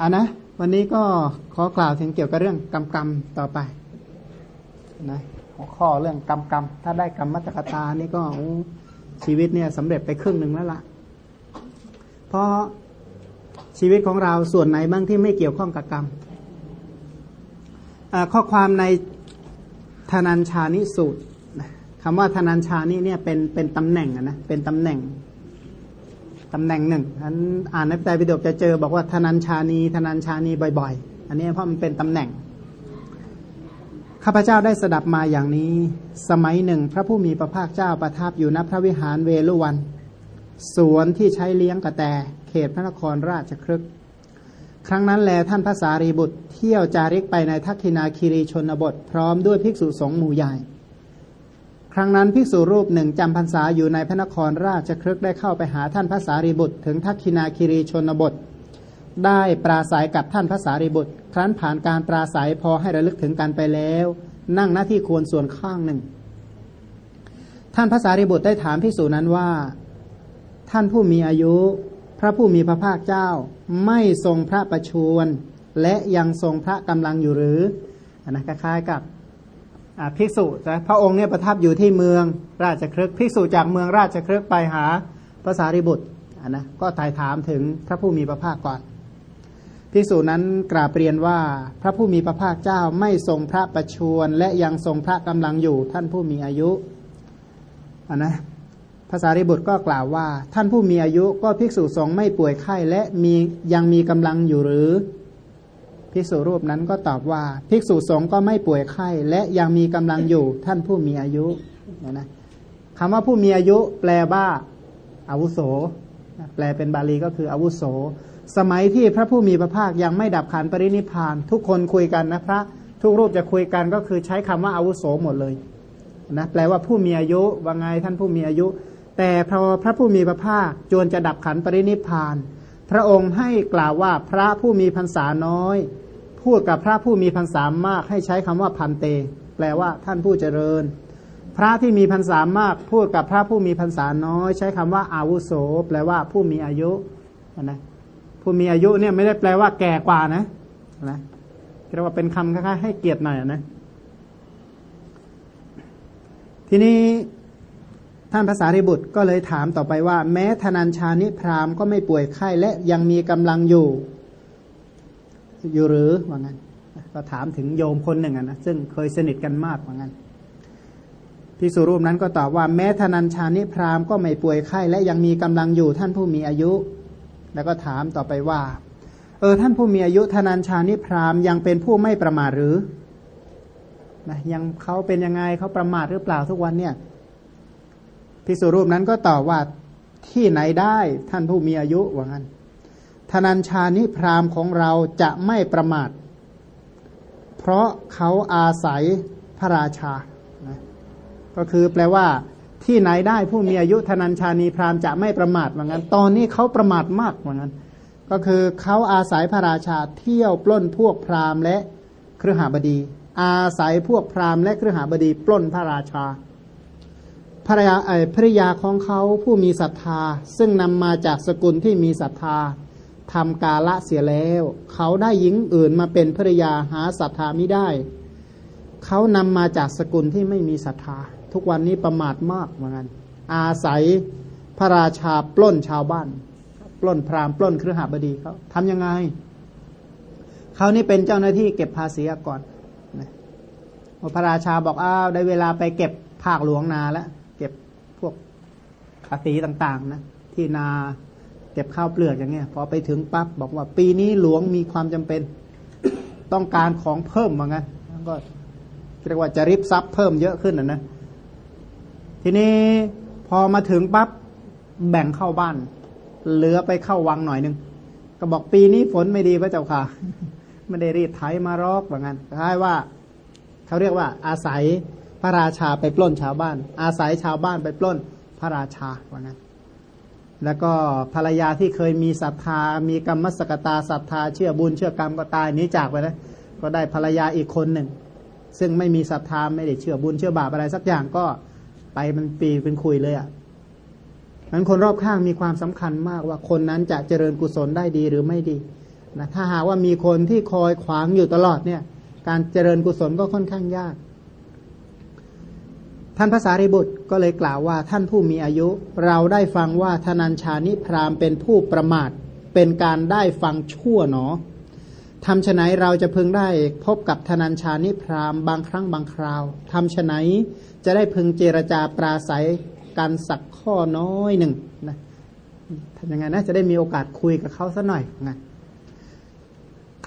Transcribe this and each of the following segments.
อ่านะ วันนี้ก็ขอกล่าวถึงเกี่ยวกับเรื่องกรรมกรรมต่อไปนะหัวข้อเรื่องกรรมกรรมถ้าได้กรรมมัตกตานี่ก็ชีวิตเนี่ยสำเร็จไปครึ่งหนึ่งแล้วละ่ะ เพราะชีวิตของเราส่วนไหนบ้างที่ไม่เกี่ยวข้องกับกรรมข้อความในธนัญชานิสูตรคำว่าธนัญชานิเนี่ยเป็นเป็นตำแหน่งนะเป็นตำแหน่ง ตำแหน่งหนึ่งอันอ่านในไตรปิฎกจะเจอบอกว่าธนัญชานีธนัญชานีบ่อย ๆ อันนี้เพราะมันเป็นตำแหน่ง ข้าพเจ้าได้สดับมาอย่างนี้ สมัยหนึ่ง พระผู้มีพระภาคเจ้าประทับอยู่ณพระวิหารเวลุวัน สวนที่ใช้เลี้ยงกระแต เขตพระนครราชครึกครั้งนั้นแลท่านพระสารีบุตรเที่ยวจาริกไปในทักษินาคีรีชนบท พร้อมด้วยภิกษุสงฆ์หมู่ใหญ่ ครั้งนั้นภิกษุรูปหนึ่งจำพรรษาอยู่ในพระนครราชครึกได้เข้าไปหาท่านพระสารีบุตร ถึงทักษินาคิรีชนบท ได้ปราศัยกับท่านพระสารีบุตร ครั้นผ่านการปราศัยพอให้ระลึกถึงกันไปแล้ว นั่งหน้าที่ควรส่วนข้างหนึ่ง ท่านพระสารีบุตรได้ถามภิกษุนั้นว่า ท่านผู้มีอายุ พระผู้มีพระภาคเจ้า ไม่ทรงพระประชวรและยังทรงพระกำลังอยู่หรืออนนะคล้ายๆกับ ภิกษุนะพระองค์เนี่ยประทับอยู่ที่เมืองราชครึกภิกษุจากเมืองราชครึกไปหาภาษาริบุตรนนะก็ถ่ายถามถึงพระผู้มีพระภาคก่อนภิกษุนั้นกราบเรียนว่าพระผู้มีพระภาคเจ้าไม่ทรงพระประชวรและยังทรงพระกำลังอยู่ท่านผู้มีอายุนนะภาษาริบุตรก็กล่าวว่า ท่านผู้มีอายุก็ภิกษุสงฆ์ไม่ป่วยไข้และมียังมีกำลังอยู่หรือ ภิกษุรูปนั้นก็ตอบว่า ภิกษุสงฆ์ก็ไม่ป่วยไข้และยังมีกำลังอยู่ท่านผู้มีอายุนะคำว่าผู้มีอายุ แปลว่าอาวุโส แปลเป็นบาลีก็คืออาวุโส สมัยที่พระผู้มีพระภาคยังไม่ดับขันปรินิพาน ทุกคนคุยกันนะพระทุกรูปจะคุยกันก็คือใช้คำว่าอาวุโสหมดเลยนะแปลว่าผู้มีอายุว่าไงท่านผู้มีอายุ แต่พอพระผู้มีพระภาคจวนจะดับขันปรินิพาน พระองค์ให้กล่าวว่าพระผู้มีพรรษาน้อย พูดกับพระผู้มีพรรษามาก ให้ใช้คำว่าพันเต แปลว่าท่านผู้เจริญ พระที่มีพรรษามาก พูดกับพระผู้มีพรรษาน้อย ใช้คำว่าอาวุโส แปลว่าผู้มีอายุนะผู้มีอายุเนี่ยไม่ได้แปลว่าแก่กว่านะนะเรียกว่าเป็นคำคล้ายๆให้เกียรติหน่อยนะทีนี้ ท่านภาษาริบุตรก็เลยถามต่อไปว่า แม้ธนัญชานิพรามก็ไม่ป่วยไข้และยังมีกำลังอยู่ อยู่หรือว่างั้นก็ถามถึงโยมคนหนึ่งนะซึ่งเคยสนิทกันมากว่างั้นพิสุรูปนั้นก็ตอบว่าแม้ธนัญชานิพรามก็ไม่ป่วยไข้และยังมีกำลังอยู่ท่านผู้มีอายุ แล้วก็ถามต่อไปว่า เออท่านผู้มีอายุธนัญชานิพรามยังเป็นผู้ไม่ประมาทหรือนะยังเขาเป็นยังไงเขาประมาทหรือเปล่าทุกวันเนี่ย พิสุรูปนั้นก็ตอบว่าที่ไหนได้ท่านผู้มีอายุว่างั้นธนัญชานิพรามของเราจะไม่ประมาท เพราะเขาอาศัยพระราชา ก็คือแปลว่าที่ไหนได้ผู้มีอายุธนัญชานีพรามจะไม่ประมาทเหมือนกันตอนนี้เขาประมาทมากเหมือนกันก็คือเขาอาศัยพระราชาเที่ยวปล้นพวกพราหมณ์และเครือหาบดี อาศัยพวกพราหมณ์และเครือหาบดีปล้นพระราชา ภรยาภรยาของเขาผู้มีศรัทธา ซึ่งนำมาจากสกุลที่มีศรัทธาทำกาละเสียแล้ว เขาได้หญิงอื่นมาเป็นภรยาหาศรัทธาไม่ได้ เขานำมาจากสกุลที่ไม่มีศรัทธา ทุกวันนี้ประมาทมากเหมือนกันอาศัยพระราชาปล้นชาวบ้าน ปล้นพราหมณ์ปล้นเครือหาบดีเขาทำยังไง เขานี่เป็นเจ้าหน้าที่เก็บภาษีก่อนพระราชาบอกอ้าวได้เวลาไปเก็บภาคหลวงนาแล้ว ภาษีต่างๆนะที่นาเก็บข้าวเปลือกอย่างเงี้ยพอไปถึงปั๊บบอกว่า ปีนี้หลวงมีความจำเป็นต้องการของเพิ่มเหมือนกันก็เรียกว่าจะริบซับเพิ่มเยอะขึ้นนะนะทีนี้พอมาถึงปั๊บแบ่งเข้าบ้าน เหลือไปเข้าวังหน่อยนึงก็บอกปีนี้ฝนไม่ดีพระเจ้าค่ะไม่ได้รีดไถมารอกเหมือนกันคล้ายว่าเขาเรียกว่า อาศัยพระราชาไปปล้นชาวบ้าน อาศัยชาวบ้านไปปล้น พระราชาเหมือนกันแล้วก็ภรรยาที่เคยมีศรัทธา มีกรรมสกตาศรัทธาเชื่อบุญเชื่อกรรมก็ตายนี้จากไปแล้วก็ได้ภรรยาอีกคนหนึ่ง ซึ่งไม่มีศรัทธาไม่ได้เชื่อบุญเชื่อบาปอะไรสักอย่างก็ไปมันปีเป็นคุยเลยอะนั้นคนรอบข้างมีความสำคัญมากว่าคนนั้นจะเจริญกุศลได้ดีหรือไม่ดีนะถ้าหากว่ามีคนที่คอยขวางอยู่ตลอดเนี่ย การเจริญกุศลก็ค่อนข้างยาก ท่านภาษาริบุตรก็เลยกล่าวว่าท่านผู้มีอายุ เราได้ฟังว่าธนัญชานิพรามเป็นผู้ประมาท เป็นการได้ฟังชั่วหนอทำฉไหนเราจะพึงได้พบกับธนัญชานิพรามบางครั้งบางคราวทำฉไหนจะได้พึงเจรจาปราศัยกันสักข้อน้อยหนึ่งนะทำยังไงนะจะได้มีโอกาสคุยกับเขาสัหน่อยนะ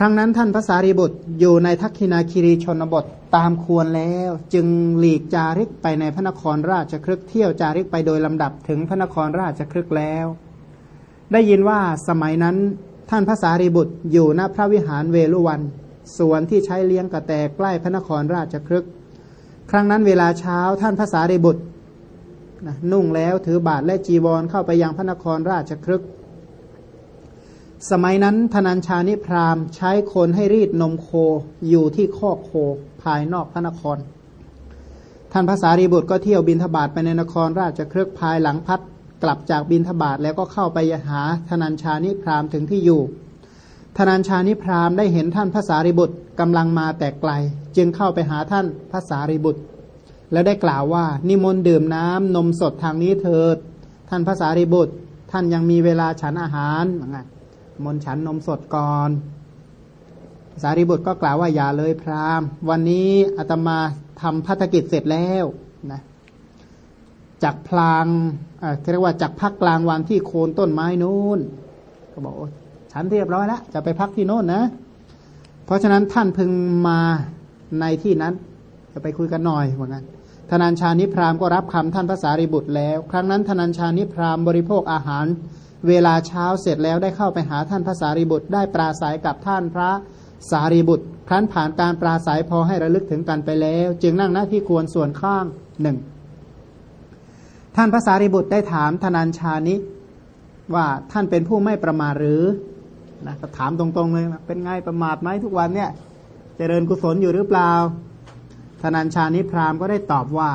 ครั้งนั้นท่านพระสารีบุตรอยู่ในทักขินาคิรีชนบทตามควรแล้ว จึงหลีกจาริกไปในพระนครราชครึกเที่ยวจาริกไปโดยลำดับถึงพระนครราชครึกแล้ว ได้ยินว่าสมัยนั้นท่านพระสารีบุตรอยู่ณพระวิหารเวลุวันสวนที่ใช้เลี้ยงกระแตใกล้พระนครราชครึก ครั้งนั้นเวลาเช้าท่านพระสารีบุตรนะนุ่งแล้วถือบาทและจีวรเข้าไปยังพระนครราชครึก สมัยนั้นธนัญชานิพรามใช้คนให้รีดนมโคอยู่ที่ข้อโคภายนอกพระนคร ท่านพระสารีบุตรก็เที่ยวบินทบาทไปในนครราชเครึกภายหลังพัดกลับจากบินทบาทแล้วก็เข้าไปหาธนัญชานิพรามถึงที่อยู่ธนัญชานิพรามได้เห็นท่านพระสารีบุตรกำลังมาแต่ไกล จึงเข้าไปหาท่านพระสารีบุตร แล้วได้กล่าวว่านิมนต์ดื่มน้ำนมสดทางนี้เถิด ท่านพระสารีบุตร ท่านยังมีเวลาฉันอาหารไงมน มนฉันนมสดก่อนสารีบุตรก็กล่าวว่าอย่าเลยพราหมณ์ วันนี้อาตมาทำพัฒกิจเสร็จแล้วนะจากพลางเรียกว่าจากพักกลางวันที่โคนต้นไม้นู้นก็บอกฉันเรียบร้อยแล้วจะไปพักที่โน่นนะ เพราะฉะนั้นท่านพึงมาในที่นั้น จะไปคุยกันหน่อยเหมือนกันธนัญชานิพรามก็รับคำท่านพระสารีบุตรแล้ว ครั้งนั้นธนัญชานิพรามบริโภคอาหาร เวลาเช้าเสร็จแล้วได้เข้าไปหาท่านพระสารีบุตร ได้ปราศัยกับท่านพระสารีบุตร ครั้นผ่านการปราศัยพอให้ระลึกถึงกันไปแล้ว จึงนั่งหน้าที่ควรส่วนข้างหนึ่งท่านพระสารีบุตรได้ถามธนัญชานิว่าท่านเป็นผู้ไม่ประมาทหรือนะถามตรงๆเลยเป็นไงประมาทไหมทุกวันเนี่ยจเจริญกุศลอยู่หรือเปล่าธนัญชานิพรามก็ได้ตอบว่า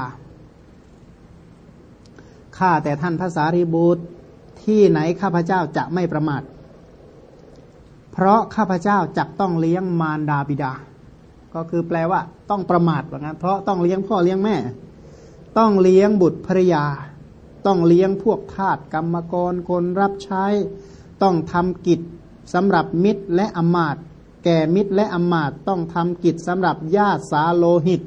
ข้าแต่ท่านพระสารีบุตร ที่ไหนข้าพเจ้าจะไม่ประมาท เพราะข้าพเจ้าจะต้องเลี้ยงมารดาบิดา ก็คือแปลว่า ต้องประมาทว่างั้น เพราะต้องเลี้ยงพ่อเลี้ยงแม่ ต้องเลี้ยงบุตรภรยา ต้องเลี้ยงพวกทาสกรรมกรคนรับใช้ ต้องทำกิจสำหรับมิตรและอมาตแก่มิตรและอมาตต้องทำกิจสำหรับญาติสาโลหิต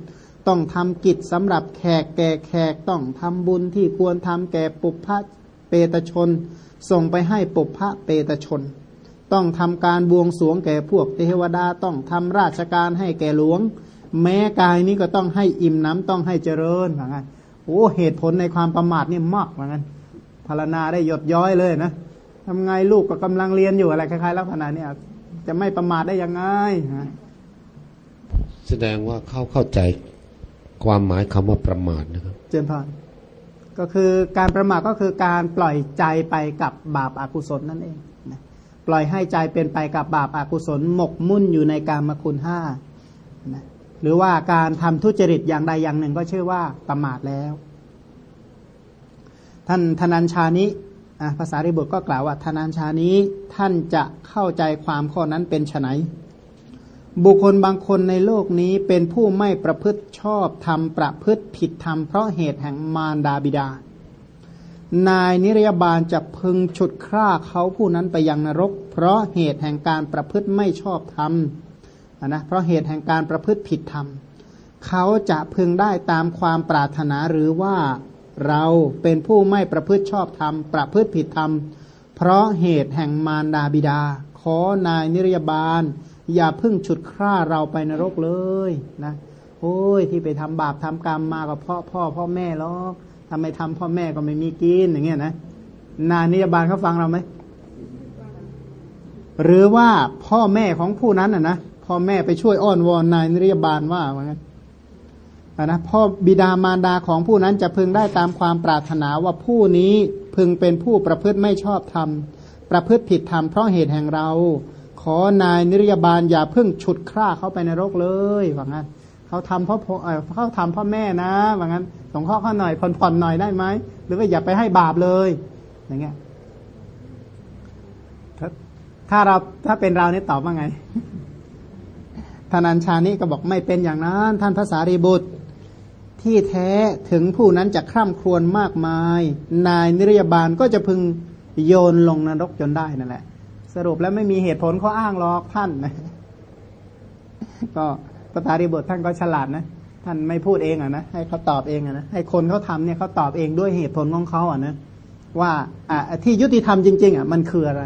ต้องทำกิจสำหรับแขกแก่แขกต้องทำบุญที่ควรทำแก่ปุพพะ เปตชน ส่งไปให้ปุพพะเปตชน ต้องทำการบวงสวงแก่พวกเทวดาต้องทำราชการให้แก่หลวง แม้กายนี้ก็ต้องให้อิ่มน้ำต้องให้เจริญเหมือนกันโอ้เหตุผลในความประมาทนี่มากเหมือนกันพารณาได้หยดย้อยเลยนะทำไงลูกก็กำลังเรียนอยู่อะไรคล้ายๆลักษณะนี้จะไม่ประมาทได้ยังไงแสดงว่าเข้าเข้าใจความหมายคำว่าประมาทนะครับ เจนพาน ก็คือการประมาทก็คือการปล่อยใจไปกับบาปอากุศลนั่นเองนะปล่อยให้ใจเป็นไปกับบาปอากุศลหมกมุ่นอยู่ในการมคุณห้านะหรือว่าการทำทุจริตอย่างใดอย่างหนึ่งก็ชื่อว่าประมาทแล้ว ท่านธนัญชานิภาษาริบุตรก็กล่าวว่าธนัญชานี้ท่านจะเข้าใจความข้อนั้นเป็นไฉน บุคคลบางคนในโลกนี้เป็นผู้ไม่ประพฤติชอบทำประพฤติผิดธรรมเพราะเหตุแห่งมารดาบิดา นายนิรยาบาลจะพึงฉุดคร่าเขาผู้นั้นไปยังนรก เพราะเหตุแห่งการประพฤติไม่ชอบธรรมนะเพราะเหตุแห่งการประพฤติผิดธรรม เขาจะพึงได้ตามความปรารถนาหรือว่าเราเป็นผู้ไม่ประพฤติชอบธรรม ประพฤติผิดธรรม เพราะเหตุแห่งมารดาบิดา ขอนายนิรยาบาล อย่าพึ่งฉุดคร่าเราไปนรกเลยนะโอ้ยที่ไปทำบาปทำกรรมมากับพ่อพ่อพ่อแม่หรอกทำไมทำพ่อแม่ก็ไม่มีกินอย่างเงี้ยนะนายนิยบาลเขาฟังเราไหมหรือว่าพ่อแม่ของผู้นั้นอะนะพ่อแม่ไปช่วยอ้อนวอนนายนิยบาลว่าว่างั้นนะพ่อบิดามารดาของผู้นั้นจะพึงได้ตามความปรารถนาว่าผู้นี้พึงเป็นผู้ประพฤติไม่ชอบธรรม ประพฤติผิดธรรมเพราะเหตุแห่งเรา ขอนายนิรยาบาลอย่าเพึ่งฉุดคร่าเขาไปในโรคเลยว่างั้นเขาทำเพราะเขาทำพ่อแม่นะว่างั้นสงเคราะห์เขาหน่อยผ่อนผ่อนหน่อยได้ไหมหรือว่าอย่าไปให้บาปเลย อย่างเงี้ยถ้าเราถ้าเป็นเราเนี่ยตอบว่าไงธนัญชานี่ก็บอกไม่เป็นอย่างนั้น ท่านภาษารีบุตร ที่แท้ถึงผู้นั้นจะคร่ำครวญมากมาย นายนิรยาบาลก็จะพึงโยนลงนรกจนได้นั่นแหละ สรุปแล้วไม่มีเหตุผลเขาอ้างหรอกท่านนะก็ภาษารีบุตรท่านก็ฉลาดนะท่านไม่พูดเองอะนะให้เขาตอบเองอะนะให้คนเขาทำเนี่ยเขาตอบเองด้วยเหตุผลของเขาอะนะว่าอะที่ยุติธรรมจริง ๆอะมันคืออะไร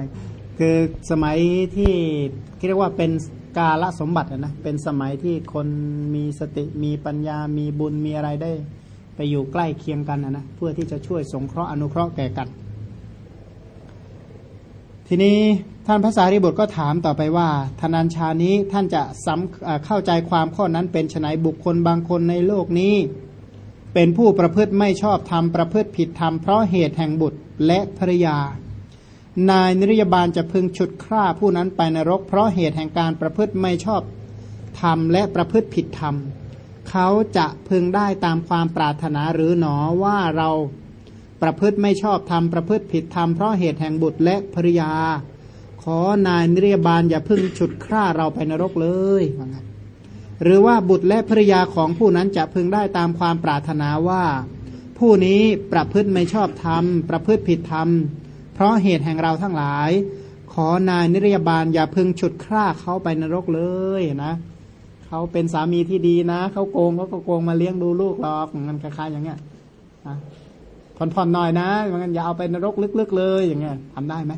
คือสมัยที่เรียกว่าเป็นกาลสมบัติอะนะเป็นสมัยที่คนมีสติมีปัญญามีบุญมีอะไรได้ ไปอยู่ใกล้เคียงกันนะนะเพื่อที่จะช่วยสงเคราะห์อนุเคราะห์แก่กัน ทีนี้ท่านพระสารีบุตรก็ถามต่อไปว่าธนัญชานี้ท่านจะซ้ำเข้าใจความข้อนั้นเป็นไฉนบุคคลบางคนในโลกนี้ เป็นผู้ประพฤติไม่ชอบธรรมประพฤติผิดธรรมเพราะเหตุแห่งบุตรและภรยา นายนิรยาบาลจะพึงฉุดคร่าผู้นั้นไปนรก เพราะเหตุแห่งการประพฤติไม่ชอบธรรมและประพฤติผิดธรรมเขาจะพึงได้ตามความปรารถนาหรือหนอว่าเรา ประพฤติไม่ชอบธรรมประพฤติผิดธรรมเพราะเหตุแห่งบุตรและภรรยา ขอนายนิรยาบาลอย่าพึ่งฉุดคร่าเราไปนรกเลยว่างั้นหรือว่าบุตรและภรรยาของผู้นั้นจะพึงได้ตามความปรารถนาว่า ผู้นี้ประพฤติไม่ชอบธรรม ประพฤติผิดธรรม เพราะเหตุแห่งเราทั้งหลาย ขอนายนิรยาบาลอย่าพึงฉุดคร่าเขาไปนรกเลยนะเขาเป็นสามีที่ดีนะ เขาโกงเขาก็โกงมาเลี้ยงดูลูกหรอกมันคล้ายๆอย่างเงี้ยนะ ผ่อนๆหน่อยนะมันอย่าเอาไปนรกลึกๆ เลยอย่างเงี้ยทำได้ไหม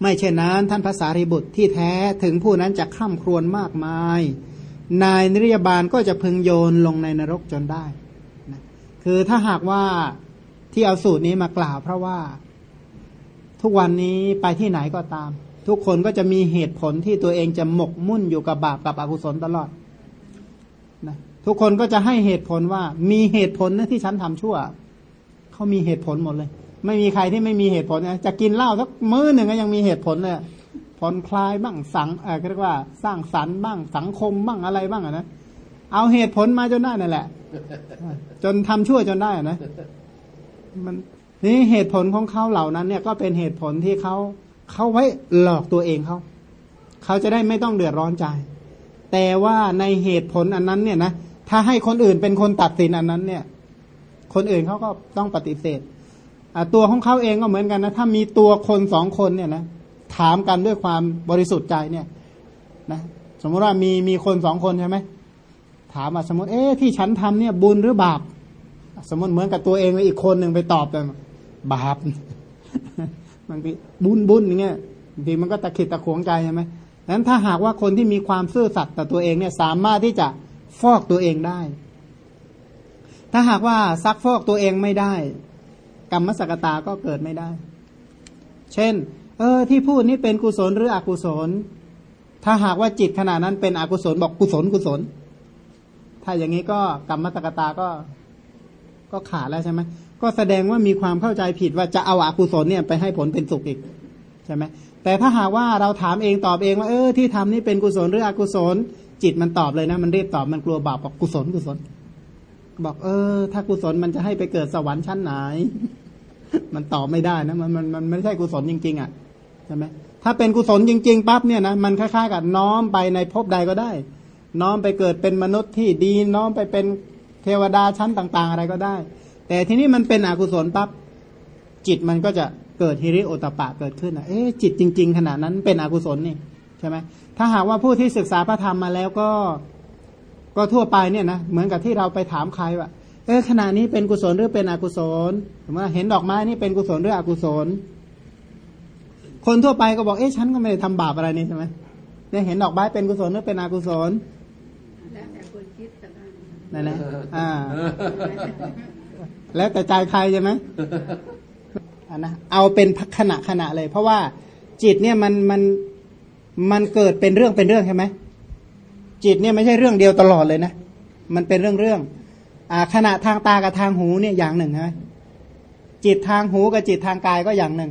ไม่เช่นนั้นท่านภาษารีบุตรที่แท้ถึงผู้นั้นจะข้ามครวนมากมาย นายนิยบาลก็จะพึงโยนลงในนรกจนได้นะคือถ้าหากว่าที่เอาสูตรนี้มากล่าว เพราะว่า ทุกวันนี้ไปที่ไหนก็ตาม ทุกคนก็จะมีเหตุผลที่ตัวเองจะหมกมุ่นอยู่กับบาปกับอกุศลตลอดนะทุกคนก็จะให้เหตุผลว่ามีเหตุผลนะที่ฉันทำชั่ว เขามีเหตุผลหมดเลย ไม่มีใครที่ไม่มีเหตุผลนะจะกินเหล้าสักมื้อหนึ่งก็ยังมีเหตุผลเลยผ่อนคลายบ้างสังเออเรียกว่า สร้างสรรค์บ้างสังคมบ้างอะไรบ้างนะเอาเหตุผลมาจนได้นั่นแหละ จนทำชั่วจนได้นะมันนี่เหตุผลของเขาเหล่านั้น เนี่ยก็เป็นเหตุผลที่เขาเขาไว้หลอกตัวเองเขาเขาจะได้ไม่ต้องเดือดร้อนใจ แต่ว่าในเหตุผลอันนั้นเนี่ยนะถ้าให้คนอื่นเป็นคนตัดสินอันนั้นเนี่ย คนอื่นเขาก็ต้องปฏิเสธตัวของเขาเองก็เหมือนกันนะถ้ามีตัวคนสองคนเนี่ยนะถามกันด้วยความบริสุทธิ์ใจเนี่ยนะสมมติว่ามีมีคนสองคนใช่ไหมถามว่าสมมติเอ๊ะที่ฉันทำเนี่ยบุญหรือบาป สมมติเหมือนกับตัวเองเลยอีกคนหนึ่งไปตอบเลยบาปบางทีบุญบุญอย่างเงี้ยบางทีมันก็ตะขิดตะขวงใจใช่ไหมดังนั้นถ้าหากว่าคนที่มีความซื่อสัตย์ต่อตัวเองเนี่ยสามารถที่จะฟอกตัวเองได้ ถ้าหากว่าซักฟอกตัวเองไม่ได้ กรรมสกตาก็เกิดไม่ได้ เช่น เออ ที่พูดนี้เป็นกุศลหรืออกุศล ถ้าหากว่าจิตขณะนั้นเป็นอกุศลบอกกุศลกุศล ถ้าอย่างนี้ก็กรรมสกตาก็ก็ขาดแล้วใช่ไหมก็แสดงว่ามีความเข้าใจผิดว่าจะเอาอากุศลเนี่ยไปให้ผลเป็นสุขอีกใช่ไหมแต่ถ้าหากว่าเราถามเองตอบเองว่าเออที่ทำนี่เป็นกุศลหรืออกุศล จิตมันตอบเลยนะ มันรีบตอบมันกลัวบาปบอกกุศลกุศล บอกเออ ถ้ากุศลมันจะให้ไปเกิดสวรรค์ชั้นไหน มันตอบไม่ได้นะมันมันมันไม่ใช่กุศลจริง ๆ อะใช่ไหมถ้าเป็นกุศลจริง ๆปั๊บเนี่ยนะมันคล้ายๆกับน้อมไปในภพใดก็ได้ น้อมไปเกิดเป็นมนุษย์ที่ดีน้อมไปเป็นเทวดาชั้นต่าง ๆ อะไรก็ได้ แต่ทีนี้มันเป็นอกุศลปั๊บจิตมันก็จะเกิดฮิริโอตปะเกิดขึ้นอะเอ๊ะจิตจริง ๆขนาดนั้นเป็นอกุศลนี่ใช่ไหมถ้าหากว่าผู้ที่ศึกษาพระธรรมมาแล้วก็ ก็ทั่วไปเนี่ยนะเหมือนกับที่เราไปถามใครว่าเออขณะนี้เป็นกุศลหรือเป็นอกุศลสมมติเห็นดอกไม้นี่เป็นกุศลหรืออกุศล คนทั่วไปก็บอกเอ๊ะฉันก็ไม่ได้ทำบาปอะไรนี่ใช่ไหมเนี่ยเห็นดอกไม้เป็นกุศลหรือเป็นอกุศลนั่นแหละอ่า แล้วแต่ใจใครใช่ไหมอันนะเอาเป็นขณะขณะเลย เพราะว่าจิตเนี่ยมันมันมันเกิดเป็นเรื่องเป็นเรื่องใช่ไหม จิตเนี่ยไม่ใช่เรื่องเดียวตลอดเลยนะ มันเป็นเรื่องเรื่องขณะทางตากับทางหูเนี่ยอย่างหนึ่งใช่จิตทางหูกับจิตทางกายก็อย่างหนึ่ง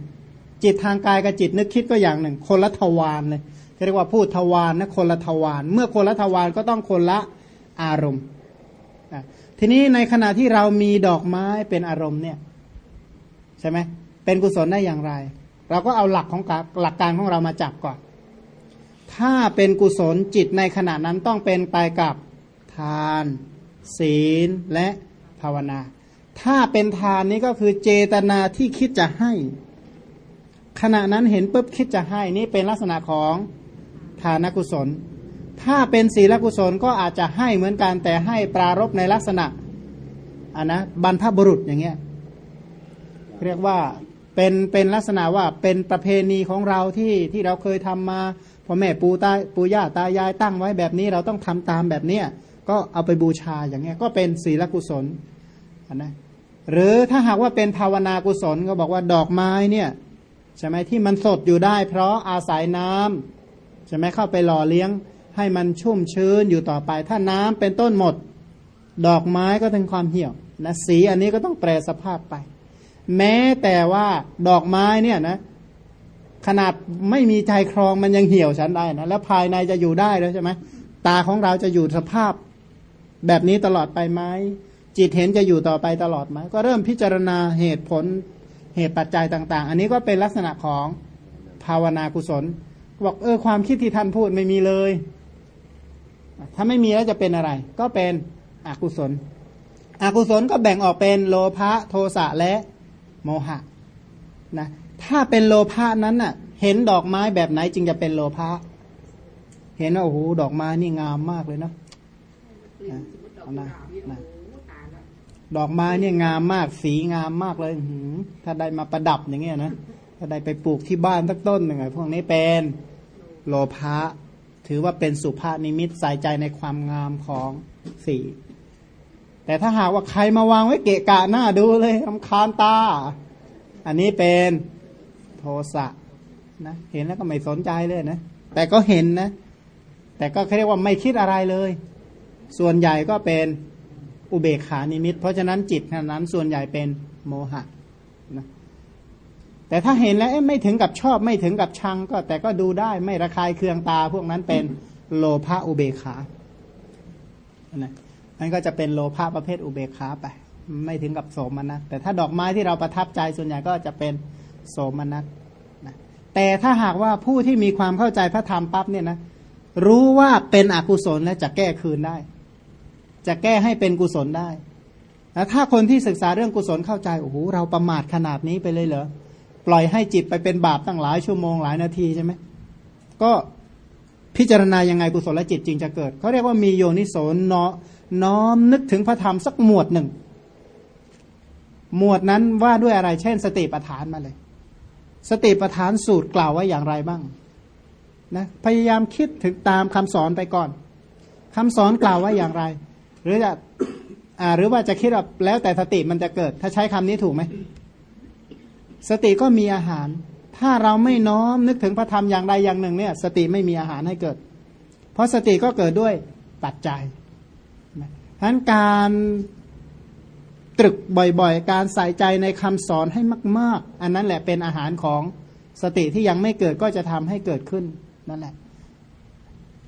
จิตทางกายกับจิตนึกคิดก็อย่างหนึ่ง คนละทวารเลยเรียกว่าพูดทวารนะคนละทวารเมื่อคนละทวารก็ต้องคนละอารมณ์ทีนี้ในขณะที่เรามีดอกไม้เป็นอารมณ์เนี่ยใช่ไหมเป็นกุศลได้อย่างไร เราก็เอาหลักของหลักการของเรามาจับก่อน ถ้าเป็นกุศลจิตในขณะนั้นต้องเป็นไปกับทาน ศีลและภาวนา ถ้าเป็นทานนี้ก็คือเจตนาที่คิดจะให้ ขณะนั้นเห็นปุ๊บคิดจะให้นี่เป็นลักษณะของทานกุศล ถ้าเป็นศีลกุศลก็อาจจะให้เหมือนกันแต่ให้ปรารบในลักษณะอันนะบรรพบุรุษอย่างเงี้ยเรียกว่าเป็นเป็นลักษณะว่าเป็นประเพณีของเราที่ที่เราเคยทำมา พ่อแม่ปูตาปูย่าตายายตั้งไว้แบบนี้เราต้องทำตามแบบเนี้ยก็เอาไปบูชาอย่างเงี้ยก็เป็นศีลกุศลนะหรือถ้าหากว่าเป็นภาวนากุศลก็บอกว่าดอกไม้เนี่ยใช่ไหมที่มันสดอยู่ได้ เพราะอาศัยน้ำใช่ไหมเข้าไปหล่อเลี้ยง ให้มันชุ่มชื้นอยู่ต่อไป ถ้าน้ำเป็นต้นหมด ดอกไม้ก็ถึงความเหี่ยวนะสีอันนี้ก็ต้องแปรสภาพไป แม้แต่ว่าดอกไม้เนี่ยนะ ขนาดไม่มีใจครองมันยังเหี่ยวฉันได้นะแล้วภายในจะอยู่ได้แล้วใช่ไหมตาของเราจะอยู่สภาพแบบนี้ตลอดไปไหมจิตเห็นจะอยู่ต่อไปตลอดไหมก็เริ่มพิจารณาเหตุผลเหตุปัจจัยต่าง ๆ อันนี้ก็เป็นลักษณะของภาวนากุศลบอกเออความคิดที่ท่านพูดไม่มีเลย ถ้าไม่มีแล้วจะเป็นอะไร ก็เป็นอกุศล อกุศลก็แบ่งออกเป็นโลภะโทสะและโมหะนะ ถ้าเป็นโลภะนั้นน่ะ เห็นดอกไม้แบบไหนจึงจะเป็นโลภะเห็นว่าโอ้โหดอกไม้นี่งามมากเลยเนาะนะนะดอกไม้เนี่ยงามมาก สีงามมากเลยถ้าได้มาประดับอย่างเงี้ยนะถ้าได้ไปปลูกที่บ้านสักต้นหนึ่งไงพวกนี้เป็นโลภะถือว่าเป็นสุภาพนิมิตใส่ใจในความงามของสีแต่ถ้าหากว่าใครมาวางไว้เกะกะหน้าดูเลยรำคาญตา อันนี้เป็น โทสะนะเห็นแล้วก็ไม่สนใจเลยนะ แต่ก็เห็นนะ แต่ก็เรียกว่าไม่คิดอะไรเลย ส่วนใหญ่ก็เป็นอุเบกขานิมิต เพราะฉะนั้นจิตนั้นส่วนใหญ่เป็นโมหะนะแต่ถ้าเห็นแล้วไม่ถึงกับชอบไม่ถึงกับชังก็ แต่ก็ดูได้ไม่ระคายเคืองตา พวกนั้นเป็นโลภะอุเบกขานะนั่นก็จะเป็นโลภะประเภทอุเบกขาไป ไม่ถึงกับโสมนัสแต่ถ้าดอกไม้ที่เราประทับใจส่วนใหญ่ก็จะเป็น โสมนัสนะแต่ถ้าหากว่าผู้ที่มีความเข้าใจพระธรรมปั๊บเนี่ยนะรู้ว่าเป็นอกุศลและจะแก้คืนได้ จะแก้ให้เป็นกุศลได้แล้วถ้าคนที่ศึกษาเรื่องกุศลเข้าใจโอ้โหเราประมาทขนาดนี้ไปเลยเหรอปล่อยให้จิตไปเป็นบาปตั้งหลายชั่วโมงหลายนาทีใช่ไหมก็พิจารณายังไงกุศลและจิตจริงจะเกิดเขาเรียกว่ามีโยนิโสนเน้อมนึกถึงพระธรรมสักหมวดหนึ่ง หมวดนั้นว่าด้วยอะไรเช่นสติปัฏฐานมาเลย สติปัฏฐานสูตรกล่าวไว้อย่างไรบ้างนะพยายามคิดถึงตามคำสอนไปก่อนคำสอนกล่าวไว้อย่างไร หรือจะอ่าหรือว่าจะคิดว่าแล้วแต่สติมันจะเกิด ถ้าใช้คำนี้ถูกไหมสติก็มีอาหาร ถ้าเราไม่น้อมนึกถึงพระธรรมอย่างใดอย่างหนึ่ง เนี่ย สติไม่มีอาหารให้เกิด เพราะสติก็เกิดด้วยปัจจัยฉะนั้นการ ตรึกบ่อยๆ การใส่ใจในคำสอนให้มาก ๆ อันนั้นแหละเป็นอาหารของสติที่ยังไม่เกิดก็จะทำให้เกิดขึ้นนั่นแหละ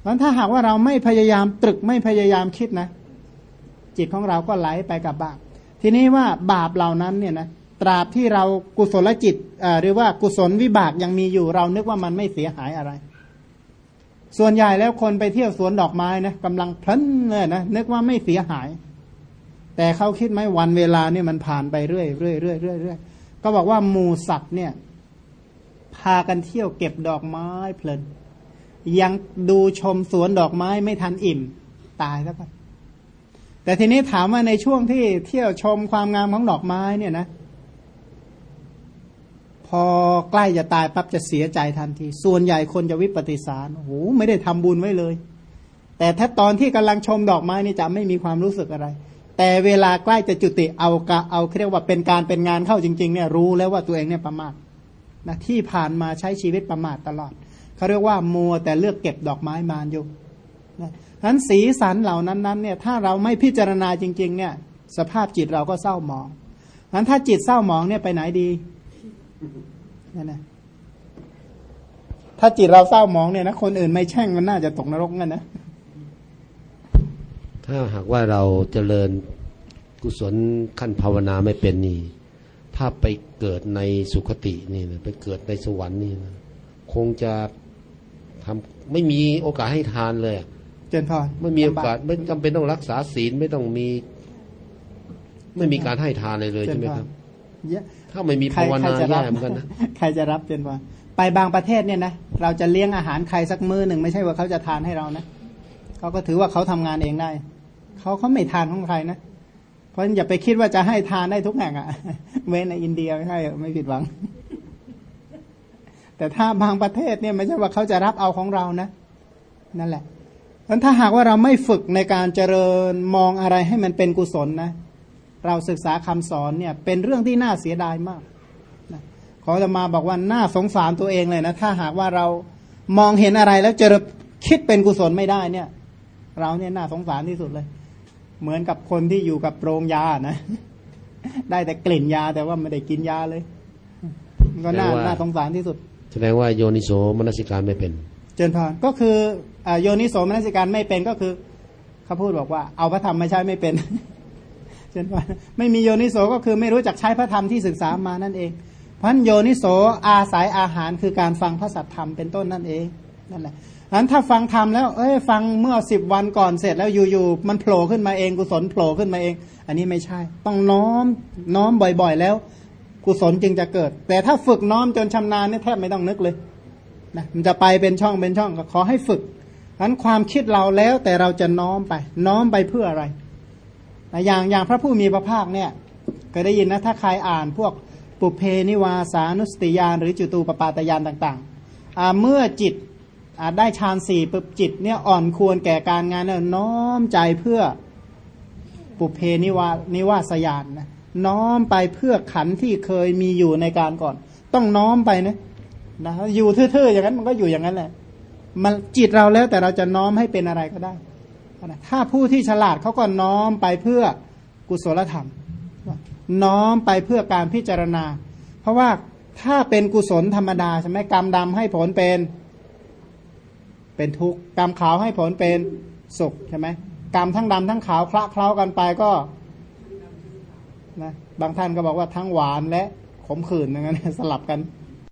เพราะถ้าหากว่าเราไม่พยายามตรึกไม่พยายามคิดนะ จิตของเราก็ไหลไปกับบาป ทีนี้ว่าบาปเหล่านั้นเนี่ยนะตราบที่เรากุศลจิตหรือว่ากุศลวิบากยังมีอยู่เรานึกว่ามันไม่เสียหายอะไร ส่วนใหญ่แล้วคนไปเที่ยวสวนดอกไม้นะกำลังพลันเลยนะนึกว่าไม่เสียหาย แต่เขาคิดไหมวันเวลาเนี่ยมันผ่านไปเรื่อยเรื่อยเรื่อยเรื่อยเรื่อยก็บอกว่าหมูสัตว์เนี่ย พากันเที่ยวเก็บดอกไม้เพลิน ยังดูชมสวนดอกไม้ไม่ทันอิ่ม ตายแล้วกันแต่ทีนี้ถามว่าในช่วงที่เที่ยวชมความงามของดอกไม้เนี่ยนะพอใกล้จะตายปั๊บจะเสียใจทันที ส่วนใหญ่คนจะวิปฏิสารโอ้โหไม่ได้ทำบุญไว้เลย แต่ถ้าตอนที่กำลังชมดอกไม้นี่จะไม่มีความรู้สึกอะไร แต่เวลาใกล้จะจุติเอากะเอาเรียกว่าเป็นการเป็นงานเข้าจริงๆเนี่ยรู้แล้วว่าตัวเองเนี่ยประมาทนะที่ผ่านมาใช้ชีวิตประมาทตลอดเขาเรียกว่ามัวแต่เลือกเก็บดอกไม้มานอยู่นะนั้นสีสันเหล่านั้นนั้นเนี่ยถ้าเราไม่พิจารณาจริง ๆ เนี่ย สภาพจิตเราก็เศร้าหมองนั้นถ้าจิตเศร้าหมองเนี่ยไปไหนดีนั่นนะถ้าจิตเราเศร้าหมองเนี่ยนะคนอื่นไม่แช่งมันน่าจะตกนรกกันนะ ถ้าหากว่าเราเจริญกุศลขั้นภาวนาไม่เป็นนี่ ถ้าไปเกิดในสุคตินี่นะไปเกิดในสวรรค์นี่นะคงจะทำไม่มีโอกาสให้ทานเลยอะเจนพรไม่มีโอกาสไม่จำเป็นต้องรักษาศีลไม่ต้องมี ไม่มีการให้ทานเลยเลยเจใช่นไหมพครรับเยอะถ้าไม่มีใครภาวใครนาจะรัแย่บเหมือนกันนะใครจะรับเจนพรไปบางประเทศเนี่ยนะเราจะเลี้ยงอาหารใครสักมื้อหนึ่งไม่ใช่ว่าเขาจะทานให้เรานะเขาก็ถือว่าเขาทำงานเองได้ เขาเขาไม่ทานของใครนะ เพราะฉะนั้นอย่าไปคิดว่าจะให้ทานได้ทุกแห่งอะเว้นในอินเดียไม่ใช่ไม่ผิดหวัง แต่ถ้าบางประเทศเนี่ยไม่ใช่ว่าเขาจะรับเอาของเรานะ นั่นแหละเพราะั้นถ้าหากว่าเราไม่ฝึกในการเจริญมองอะไรให้มันเป็นกุศลนะ เราศึกษาคำสอนเนี่ย เป็นเรื่องที่น่าเสียดายมากนะขอจะมาบอกว่าน่าสงสารตัวเองเลยนะถ้าหากว่าเรามองเห็นอะไรแล้วเจริญคิดเป็นกุศลไม่ได้เนี่ย เราเนี่ยน่าสงสารที่สุดเลย เหมือนกับคนที่อยู่กับโรงยานะ ได้แต่กลิ่นยาแต่ว่าไม่ได้กินยาเลย ก็น่าแต่ว่าน่าสงสารที่สุด แสดงว่าโยนิโสมนสิการไม่เป็น เจนพรก็คืออ่าโยนิโสมนสิการไม่เป็นก็คือเขาพูดบอกว่า เอาพระธรรมมาใช้ไม่เป็นเจนพรไม่มีโยนิโสก็คือไม่รู้จักใช้พระธรรมที่ศึกษามานั่นเองเพราะฉะนั้นโยนิโสอาศัยอาหารคือการฟังพระสัทธรรมเป็นต้นนั่นเองนั่นแหละ นั้นถ้าฟังธรรมแล้ว เอ้ยฟังเมื่อสิบวันก่อนเสร็จแล้วอยู่ๆมันโผล่ขึ้นมาเองกุศลโผล่ขึ้นมาเอง อันนี้ไม่ใช่ ต้องน้อมน้อมบ่อยๆ แล้ว กุศลจึงจะเกิด แต่ถ้าฝึกน้อมจนชำนาญเนี่ยแทบไม่ต้องนึกเลยนะมันจะไปเป็นช่องเป็นช่องก็ขอให้ฝึกนั้นความคิดเราแล้วแต่เราจะน้อมไป น้อมไปเพื่ออะไรนะอย่างอย่างพระผู้มีพระภาคเนี่ยเคยได้ยินนะถ้าใครอ่านพวกปุเพนิวาสานุสติยานหรือจุตูปปาตยานต่างๆอ่าเมื่อจิต ได้ฌานสี่ปุ๊บจิตเนี่ยอ่อนควรแก่การงานเนี่ยน้อมใจเพื่อปุเพนิวานิวาสยานนะน้อมไปเพื่อขันที่เคยมีอยู่ในการก่อน ต้องน้อมไปนะนะอยู่ทื่อๆอย่างนั้นมันก็อยู่อย่างนั้นแหละ มันจิตเราแล้วแต่เราจะน้อมให้เป็นอะไรก็ได้นะถ้าผู้ที่ฉลาดเขาก็น้อมไปเพื่อกุศลธรรม น้อมไปเพื่อการพิจารณา เพราะว่าถ้าเป็นกุศลธรรมดาใช่ไหมกรรมดำให้ผลเป็น เป็นทุกข์กรรมขาวให้ผลเป็นสุขใช่ไหมกรรมทั้งดำทั้งขาวคละเคล้ากันไปก็นะบางท่านก็บอกว่าทั้งหวานและขมขื่นอย่างนั้นสลับกัน